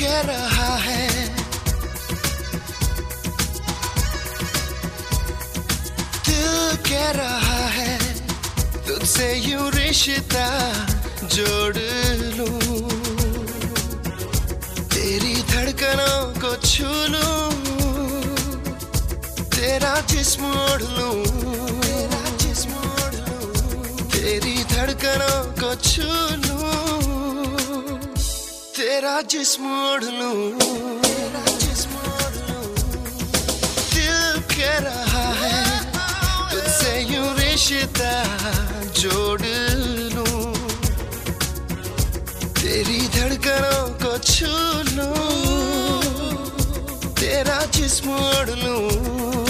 कह रहा है। दिल कह रहा है, तुझसे यूँ रिश्ता जोड़ लूँ। तेरी धड़कनों को छू लूँ। तेरा जिस्म ओढ़ लूँ। तेरा जिस्म ओढ़ लूँ तेरी धड़कनों को छू लूँ। तेरा जिस्म ओढ़ लूँ। दिल कह रहा है, तुझसे यूँ रिश्ता जोड़ लूँ। तेरी धड़कनों को छू लूँ। तेरा जिस्म ओढ़ लूँ।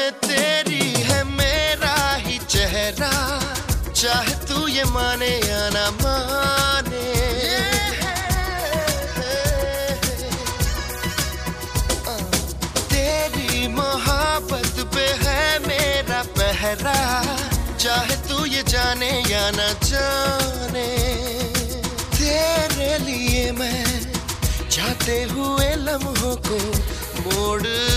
में तेरी है मेरा ही चेहरा। चाहे तू ये माने या ना माने। तेरी मोहब्बत पे है मेरा पहरा। चाहे तू ये जाने या ना जाने। तेरे लिए मैं जाते हुए लम्हों को मोड़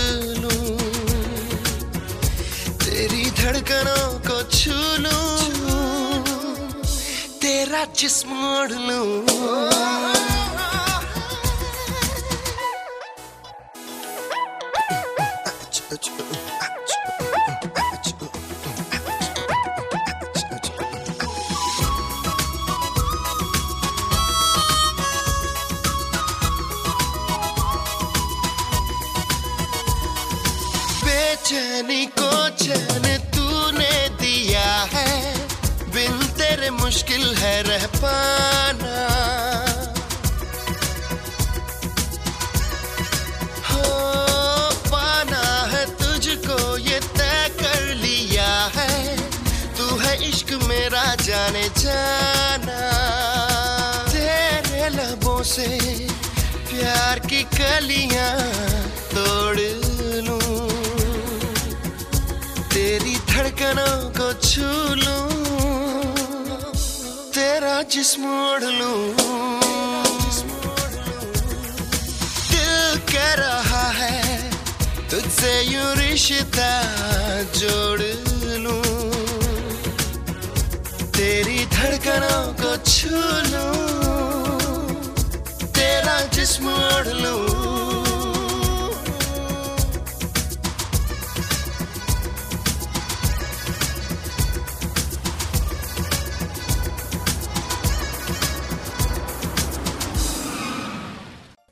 धड़कनों को छू लूँ तेरा जिस्म ओढ़ लूँ बेचैनी को चैन पाना हो, पाना है तुझको ये तय कर लिया है। तू है इश्क मेरा जाने जाना। लबों से प्यार की कलियाँ तोड़ लूँ। तेरी धड़कनों को छू लूँ। तेरा जिस्म ओढ़ लूँ। दिल कह रहा है, तुझसे यूँ रिश्ता जोड़ लूँ। तेरी धड़कनों को छू लूँ। तेरा जिस्म ओढ़ लूँ।